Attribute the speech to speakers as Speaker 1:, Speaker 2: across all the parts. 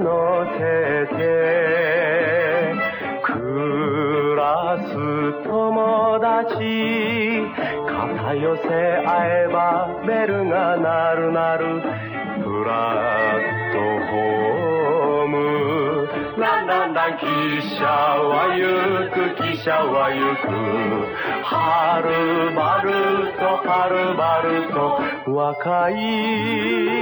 Speaker 1: くせて暮らす友達。肩寄せ合えばベルが鳴る鳴る。プラットホーム。ランランラン汽車は行く汽車は行く。はるばるとはるばると若い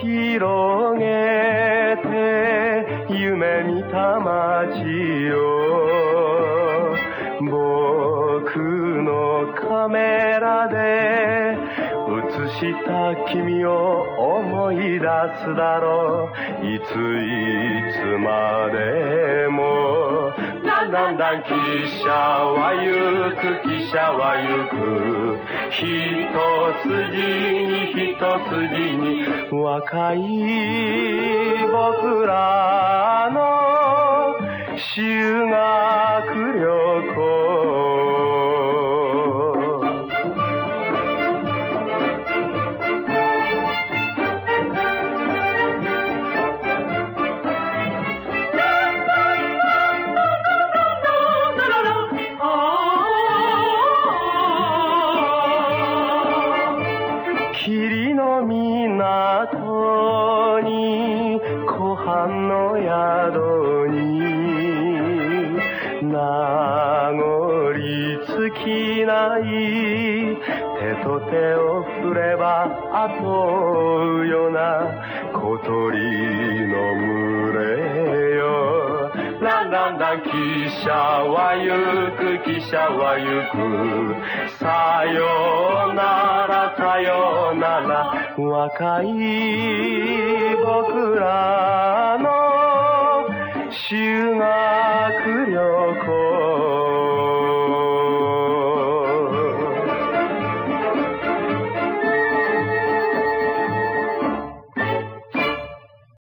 Speaker 1: 広げて夢見た街を僕のカメラで映した君を思い出すだろう。いついつまでもランランラン汽車は行く車は行く。一筋に一筋に若い僕らの霧の港に湖畔の宿に名残尽きない手と手を振れば後うような小鳥の群れよ。ランランラン汽車は行く汽車は行く。さようさよなら。若い